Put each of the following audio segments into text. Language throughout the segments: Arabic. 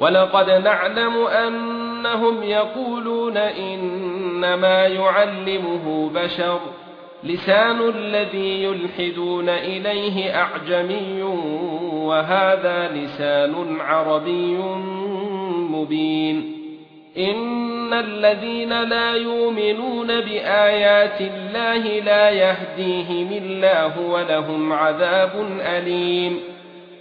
ولقد نعلم أنهم يقولون إنما يعلمه بشر لسان الذي يلحدون إليه أعجمي وهذا لسان عربي مبين إن الذين لا يؤمنون بآيات الله لا يهديهم الله ولهم عذاب أليم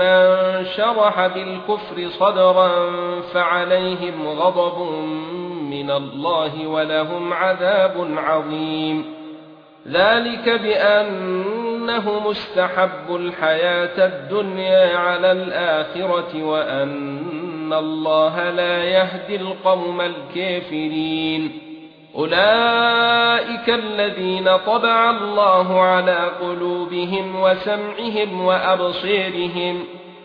من شرح بالكفر صدرا فعليهم غضب من الله ولهم عذاب عظيم. ذلك بأنه مستحب الحياة الدنيا على الآخرة وأن الله لا يهدي القوم الكافرين. أولئك الذين طبع الله على قلوبهم وسمعهم وابصيرهم